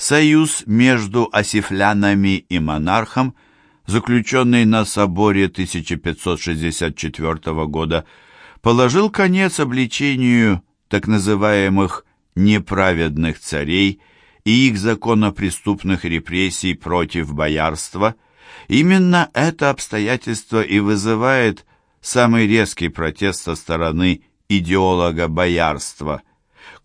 Союз между осифлянами и монархом, заключенный на соборе 1564 года, положил конец обличению так называемых «неправедных царей» и их законопреступных репрессий против боярства, именно это обстоятельство и вызывает самый резкий протест со стороны идеолога боярства.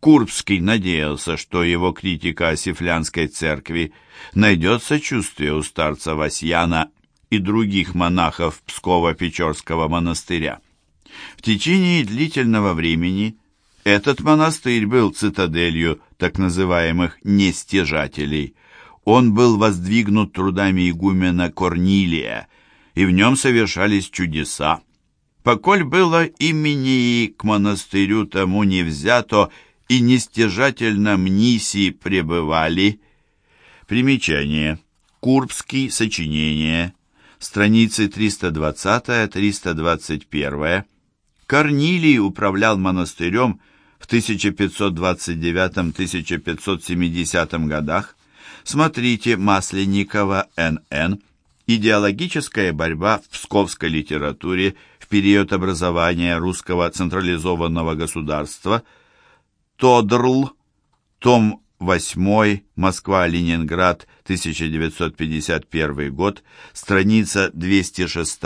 Курбский надеялся, что его критика Осифлянской церкви найдет сочувствие у старца Васьяна и других монахов Псково-Печорского монастыря. В течение длительного времени этот монастырь был цитаделью так называемых «нестяжателей». Он был воздвигнут трудами игумена Корнилия, и в нем совершались чудеса. Поколь было имени к монастырю тому не взято, и нестяжательно мниси пребывали. Примечание. Курбский, сочинение, страницы 320-321. Корнилий управлял монастырем в 1529-1570 годах. Смотрите Масленникова, Н.Н. Идеологическая борьба в псковской литературе в период образования русского централизованного государства. Тодрл, том 8, Москва-Ленинград, 1951 год, страница 206,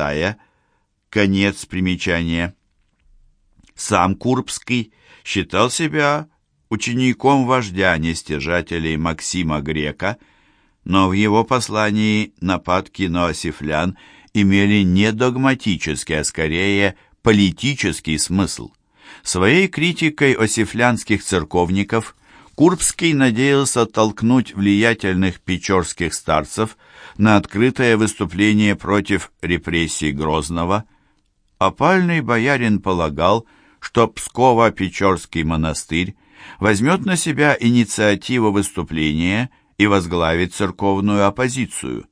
конец примечания. Сам Курбский считал себя учеником вождя нестяжателей Максима Грека, но в его послании нападки на осифлян имели не догматический, а скорее политический смысл. Своей критикой осифлянских церковников Курбский надеялся толкнуть влиятельных печорских старцев на открытое выступление против репрессий Грозного. Опальный боярин полагал, что Псково-Печорский монастырь возьмет на себя инициативу выступления и возглавит церковную оппозицию.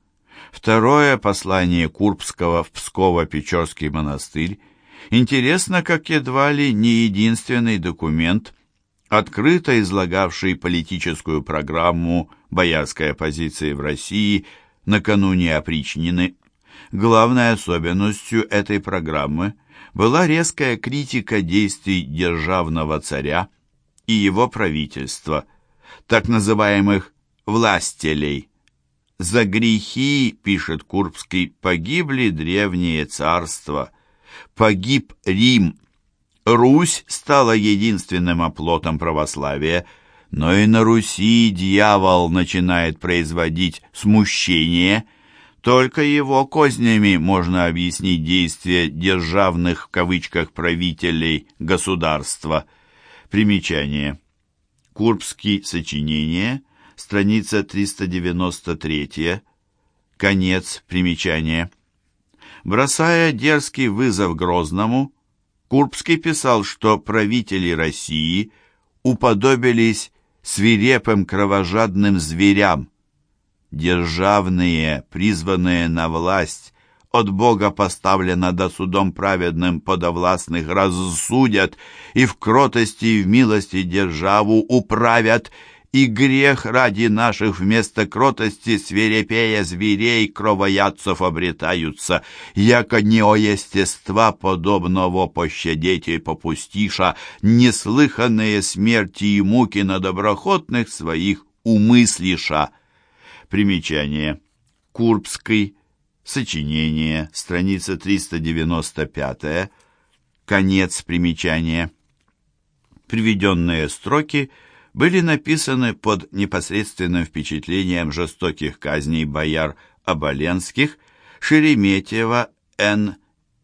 Второе послание Курбского в Псково-Печорский монастырь интересно как едва ли не единственный документ, открыто излагавший политическую программу боярской оппозиции в России накануне опричнины. Главной особенностью этой программы – была резкая критика действий державного царя и его правительства, так называемых «властелей». «За грехи, — пишет Курбский, — погибли древние царства, погиб Рим, Русь стала единственным оплотом православия, но и на Руси дьявол начинает производить смущение – только его кознями можно объяснить действия «державных» в кавычках правителей государства. Примечание. Курбский сочинение, страница 393, конец примечания. Бросая дерзкий вызов Грозному, Курбский писал, что правители России уподобились свирепым кровожадным зверям, державные, призванные на власть, от Бога поставлено да судом праведным подовластных рассудят, и в кротости и в милости державу управят, и грех ради наших вместо кротости свирепея зверей кровоядцев обретаются, яко не о естества подобного пощадеть и попустиша, неслыханные смерти и муки на доброхотных своих умыслиша. Примечание. Курбский. Сочинение. Страница 395. Конец примечания. Приведенные строки были написаны под непосредственным впечатлением жестоких казней бояр Оболенских, Шереметьева, Н.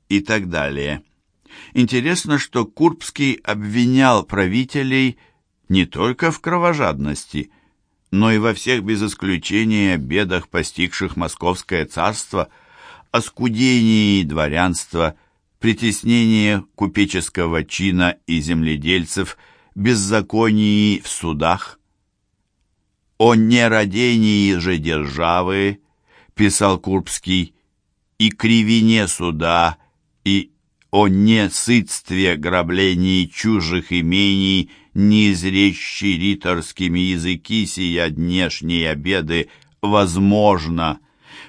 и так далее. Интересно, что Курбский обвинял правителей не только в кровожадности – но и во всех без исключения бедах, постигших Московское царство, оскудении дворянства, притеснении купеческого чина и земледельцев, беззаконии в судах. «О нерадении же державы», — писал Курбский, «и кривине суда, и о несытстве граблений чужих имений, не изрещи риторскими языки сия днешние обеды возможно.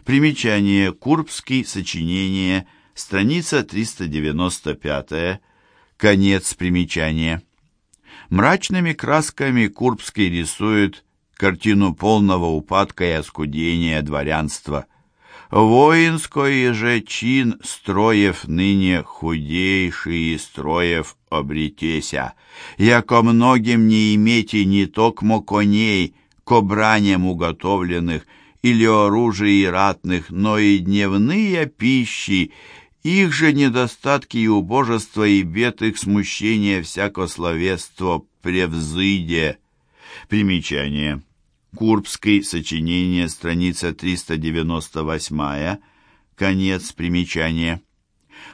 Примечание Курбский, сочинение, страница 395, конец примечания. Мрачными красками Курбский рисует картину полного упадка и оскудения дворянства. Воинской же чин строев ныне худейший строев обретеся, яко многим не имейте не токмо коней, к браням уготовленных, или оружий ратных, но и дневные пищи, их же недостатки и убожества и бед их смущения всяко словество превзыде. Примечание. Курбский, сочинение, страница 398, конец примечания.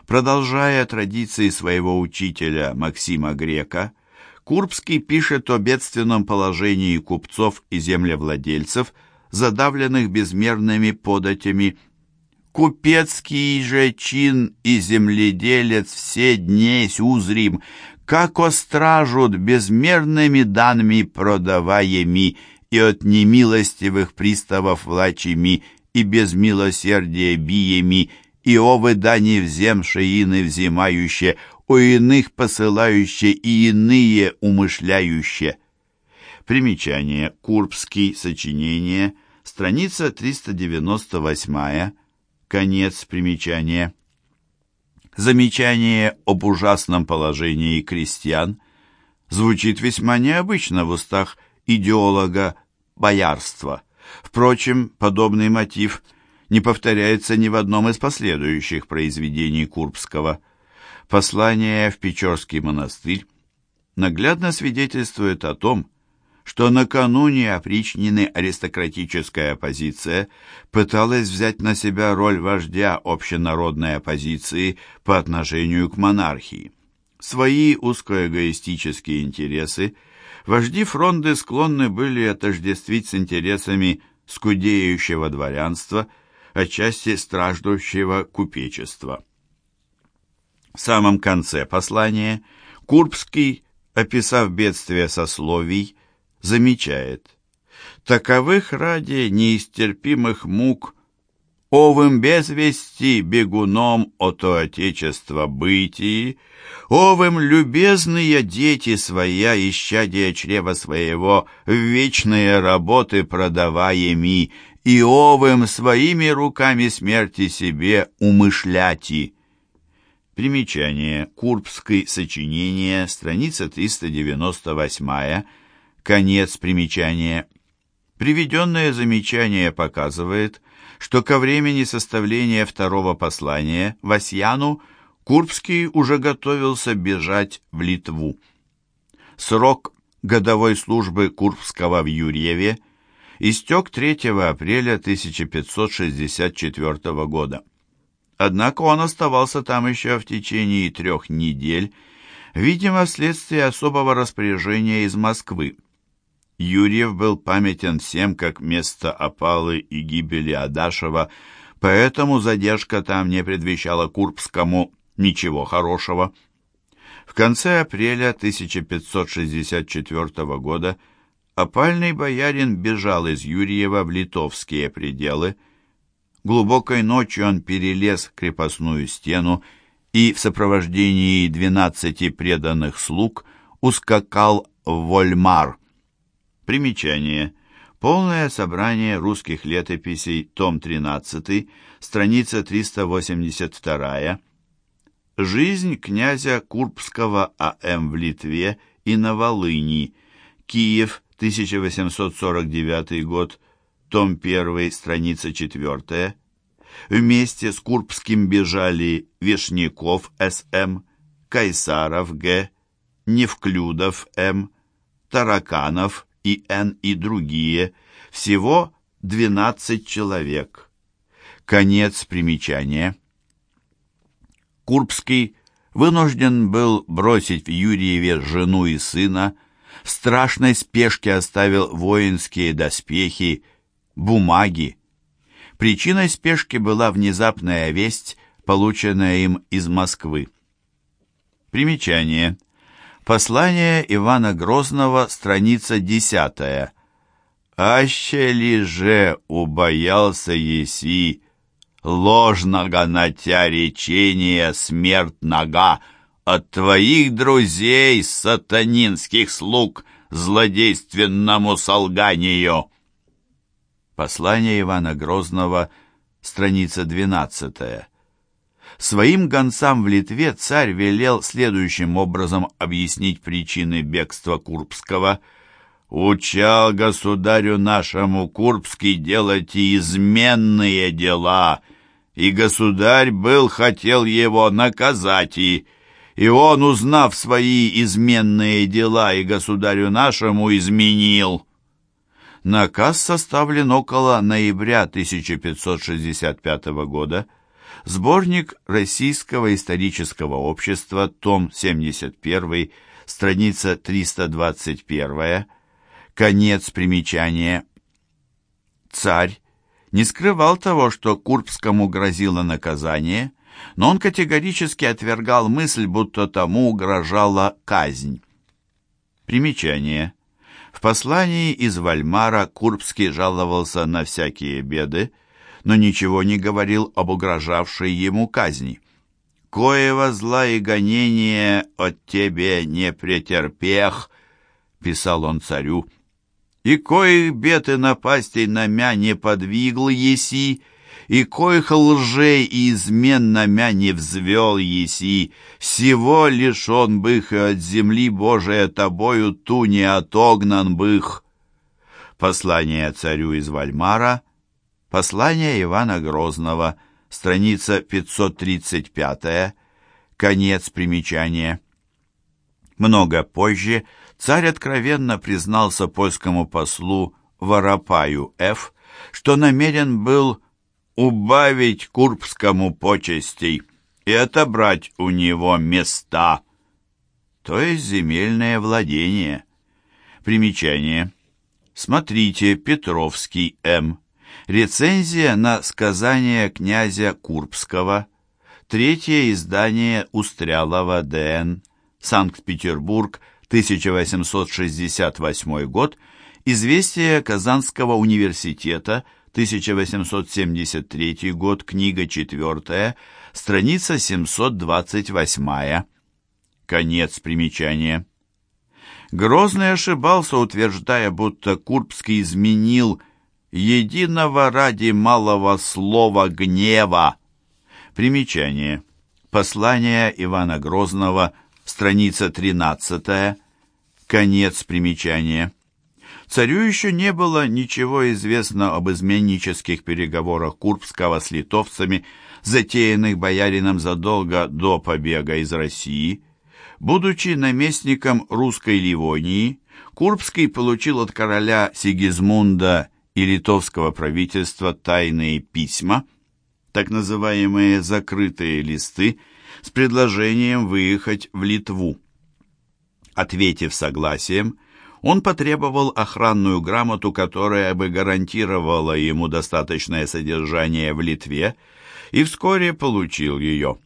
Продолжая традиции своего учителя Максима Грека, Курбский пишет о бедственном положении купцов и землевладельцев, задавленных безмерными податями. «Купецкий же чин и земледелец все днесь узрим, как остражут безмерными данными продаваеми, и от немилостивых приставов влачими, и без милосердия биями, и овы дани вземше ины взимающе, о иных посылающе и иные умышляюще. Примечание. Курбский. Сочинение. Страница 398. Конец примечания. Замечание об ужасном положении крестьян звучит весьма необычно в устах идеолога боярства. Впрочем, подобный мотив не повторяется ни в одном из последующих произведений Курбского. Послание в Печорский монастырь наглядно свидетельствует о том, что накануне опричнины аристократическая оппозиция пыталась взять на себя роль вождя общенародной оппозиции по отношению к монархии. Свои узкоэгоистические интересы – вожди фронды склонны были отождествить с интересами скудеющего дворянства, отчасти страждущего купечества. В самом конце послания Курбский, описав бедствие сословий, замечает «Таковых ради неистерпимых мук овым без вести бегуном ото отечества бытии, овым любезные дети своя, исчадия чрева своего, в вечные работы продаваеми, и овым своими руками смерти себе умышляти. Примечание. Курбский сочинение, страница 398, конец примечания. Приведенное замечание показывает, что ко времени составления второго послания Васьяну Курбский уже готовился бежать в Литву. Срок годовой службы Курбского в Юрьеве истек 3 апреля 1564 года. Однако он оставался там еще в течение трех недель, видимо, вследствие особого распоряжения из Москвы. Юрьев был памятен всем как место опалы и гибели Адашева, поэтому задержка там не предвещала Курбскому ничего хорошего. В конце апреля 1564 года опальный боярин бежал из Юрьева в литовские пределы. Глубокой ночью он перелез крепостную стену и в сопровождении двенадцати преданных слуг ускакал в Вольмар, Примечание. Полное собрание русских летописей, том 13, страница 382. Жизнь князя Курбского А.М. в Литве и на Волыни. Киев, 1849 год, том 1, страница 4. Вместе с Курбским бежали Вишняков С.М., Кайсаров Г., Невклюдов М., Тараканов и Н. и другие, всего 12 человек. Конец примечания. Курбский вынужден был бросить в Юрьеве жену и сына, в страшной спешке оставил воинские доспехи, бумаги. Причиной спешки была внезапная весть, полученная им из Москвы. Примечание. Послание Ивана Грозного, страница десятая. «Аще ли же убоялся еси, ложного на тя речения смерть нога, от твоих друзей, сатанинских слуг, злодейственному солганию!» Послание Ивана Грозного, страница двенадцатая. Своим гонцам в Литве царь велел следующим образом объяснить причины бегства Курбского. «Учал государю нашему Курбский делать и изменные дела, и государь был хотел его наказать, и, и он, узнав свои изменные дела, и государю нашему изменил». Наказ составлен около ноября 1565 года, Сборник Российского исторического общества, том 71, страница 321, конец примечания. Царь не скрывал того, что Курбскому грозило наказание, но он категорически отвергал мысль, будто тому угрожала казнь. Примечание. В послании из Вальмара Курбский жаловался на всякие беды, но ничего не говорил об угрожавшей ему казни. «Коего зла и гонения от тебе не претерпех», — писал он царю, — «и коих бед и напастей на мя не подвигл еси, и коих лжей и измен на мя не взвел еси, всего лишен бых и от земли Божия тобою ту не отогнан бых». Послание царю из Вальмара — Послание Ивана Грозного, страница 535, конец примечания. Много позже царь откровенно признался польскому послу Воропаю Ф., что намерен был убавить Курбскому почестей и отобрать у него места, то есть земельное владение. Примечание. Смотрите, Петровский М. Рецензия на сказание князя Курбского. Третье издание Устрялова ДН. Санкт-Петербург, 1868 год. Известие Казанского университета, 1873 год, книга 4, страница 728. Конец примечания. Грозный ошибался, утверждая, будто Курбский изменил единого ради малого слова гнева. Примечание. Послание Ивана Грозного, страница 13, конец примечания. Царю еще не было ничего известно об изменнических переговорах Курбского с литовцами, затеянных боярином задолго до побега из России. Будучи наместником русской Ливонии, Курбский получил от короля Сигизмунда и литовского правительства тайные письма, так называемые «закрытые листы», с предложением выехать в Литву. Ответив согласием, он потребовал охранную грамоту, которая бы гарантировала ему достаточное содержание в Литве, и вскоре получил ее.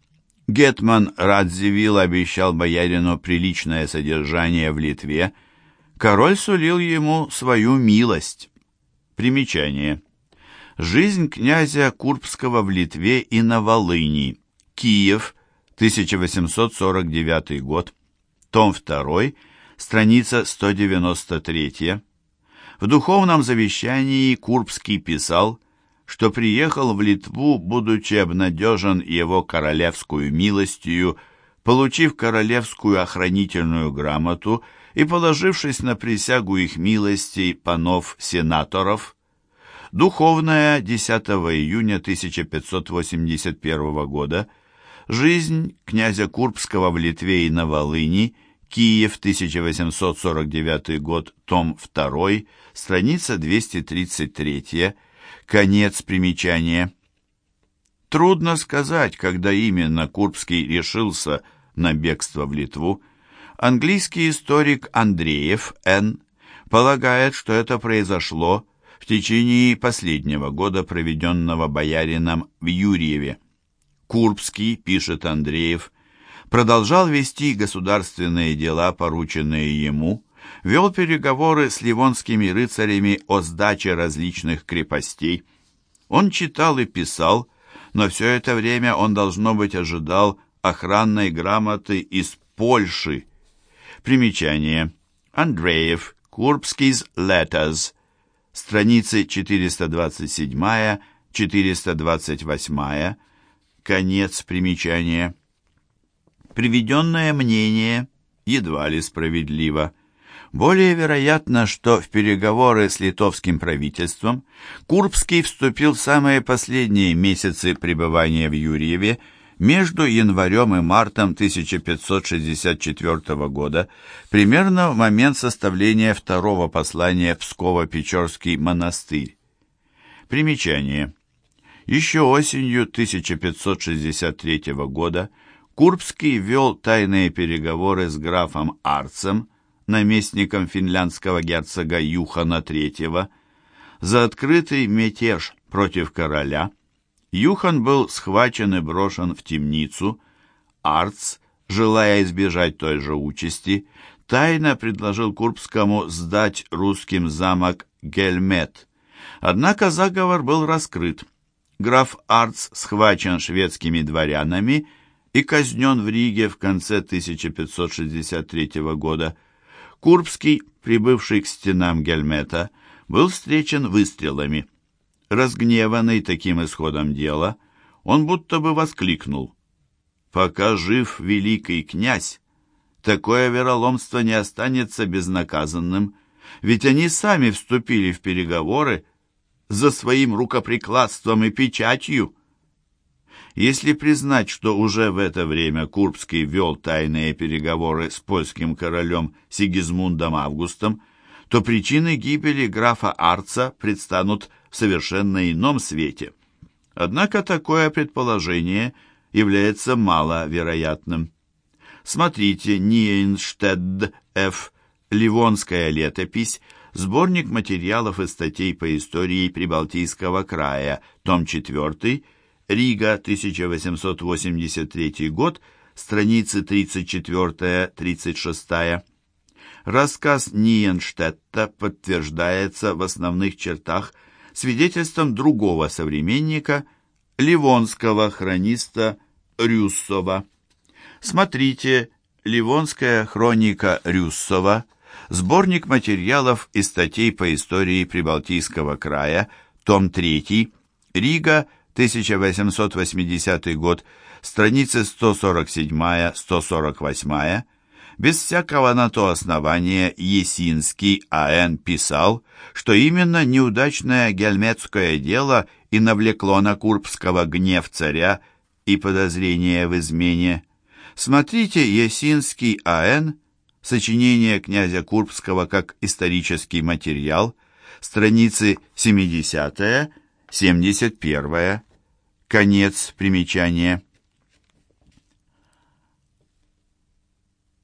Гетман Радзивилл обещал боярину приличное содержание в Литве, король сулил ему свою милость. Примечание. Жизнь князя Курбского в Литве и на Волыни. Киев, 1849 год. Том 2, страница 193. В духовном завещании Курбский писал, что приехал в Литву, будучи обнадежен его королевскую милостью, получив королевскую охранительную грамоту и положившись на присягу их милости панов-сенаторов, духовная 10 июня 1581 года, жизнь князя Курбского в Литве и на Волыни, Киев, 1849 год, том 2, страница 233, конец примечания. Трудно сказать, когда именно Курбский решился на бегство в Литву, Английский историк Андреев Н. полагает, что это произошло в течение последнего года, проведенного боярином в Юрьеве. Курбский, пишет Андреев, продолжал вести государственные дела, порученные ему, вел переговоры с ливонскими рыцарями о сдаче различных крепостей. Он читал и писал, но все это время он, должно быть, ожидал охранной грамоты из Польши. Примечание. Андреев. Курбский's Letters. Страницы 427-428. Конец примечания. Приведенное мнение едва ли справедливо. Более вероятно, что в переговоры с литовским правительством Курбский вступил в самые последние месяцы пребывания в Юрьеве между январем и мартом 1564 года, примерно в момент составления второго послания в Псково-Печорский монастырь. Примечание. Еще осенью 1563 года Курбский вел тайные переговоры с графом Арцем, наместником финляндского герцога Юхана III, за открытый мятеж против короля. Юхан был схвачен и брошен в темницу. Арц, желая избежать той же участи, тайно предложил Курбскому сдать русским замок Гельмет. Однако заговор был раскрыт. Граф Арц схвачен шведскими дворянами и казнен в Риге в конце 1563 года. Курбский, прибывший к стенам Гельмета, был встречен выстрелами. Разгневанный таким исходом дела, он будто бы воскликнул. «Пока жив великий князь, такое вероломство не останется безнаказанным, ведь они сами вступили в переговоры за своим рукоприкладством и печатью». Если признать, что уже в это время Курбский вел тайные переговоры с польским королем Сигизмундом Августом, то причины гибели графа Арца предстанут совершенно ином свете. Однако такое предположение является маловероятным. Смотрите Ниенштедт Ф. Ливонская летопись, сборник материалов и статей по истории Прибалтийского края, том 4, Рига, 1883 год, страницы 34-36. Рассказ Ниенштетта подтверждается в основных чертах свидетельством другого современника, ливонского хрониста Рюссова. Смотрите «Ливонская хроника Рюссова», сборник материалов и статей по истории Прибалтийского края, том 3, Рига, 1880 год, страницы 147-148, без всякого на то основания Есинский А.Н. писал, что именно неудачное гельметское дело и навлекло на Курбского гнев царя и подозрение в измене. Смотрите Есинский А.Н. Сочинение князя Курбского как исторический материал, страницы 70 71. Конец примечания.